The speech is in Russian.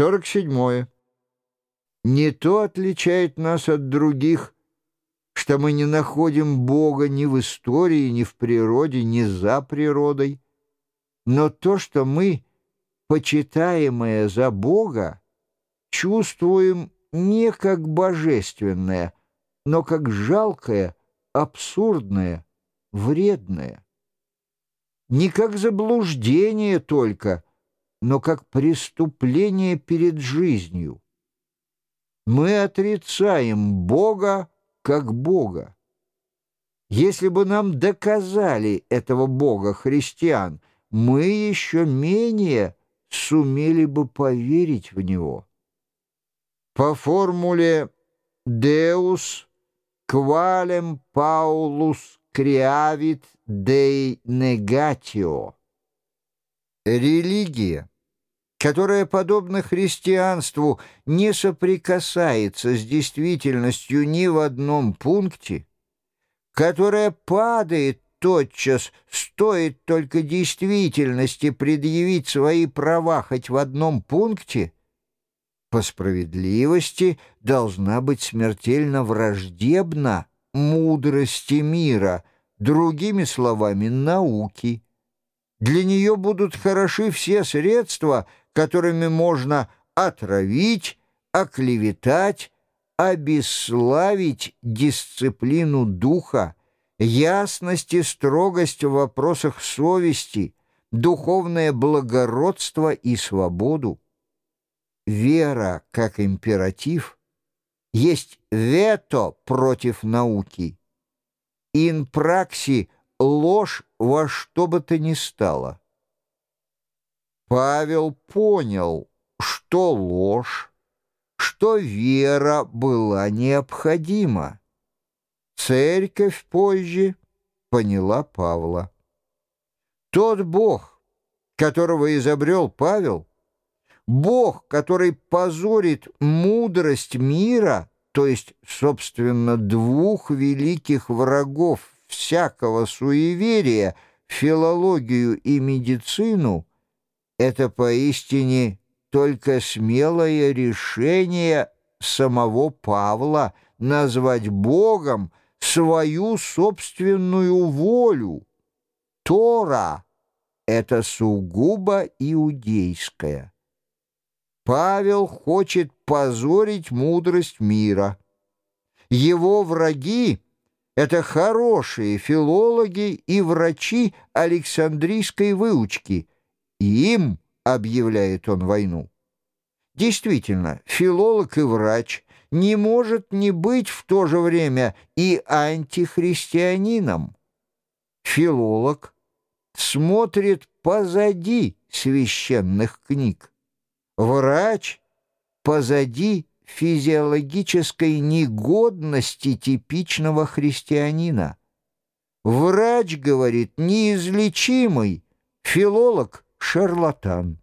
47. Не то отличает нас от других, что мы не находим Бога ни в истории, ни в природе, ни за природой, но то, что мы, почитаемое за Бога, чувствуем не как божественное, но как жалкое, абсурдное, вредное. Не как заблуждение только, но как преступление перед жизнью. Мы отрицаем Бога как Бога. Если бы нам доказали этого Бога христиан, мы еще менее сумели бы поверить в Него. По формуле «Deus qualem Paulus creavit Dei negatio» религия которая, подобно христианству, не соприкасается с действительностью ни в одном пункте, которая падает тотчас, стоит только действительности предъявить свои права хоть в одном пункте, по справедливости должна быть смертельно враждебна мудрости мира, другими словами, науки. Для нее будут хороши все средства — которыми можно отравить, оклеветать, обесславить дисциплину духа, ясность и строгость в вопросах совести, духовное благородство и свободу. Вера как императив есть вето против науки. Ин пракси ложь во что бы то ни стало. Павел понял, что ложь, что вера была необходима. Церковь позже поняла Павла. Тот Бог, которого изобрел Павел, Бог, который позорит мудрость мира, то есть, собственно, двух великих врагов всякого суеверия, филологию и медицину, это поистине только смелое решение самого Павла назвать Богом свою собственную волю. Тора — это сугубо иудейская. Павел хочет позорить мудрость мира. Его враги — это хорошие филологи и врачи Александрийской выучки — им объявляет он войну. Действительно, филолог и врач не может не быть в то же время и антихристианином. Филолог смотрит позади священных книг. Врач позади физиологической негодности типичного христианина. Врач, говорит, неизлечимый, филолог — шарлатан.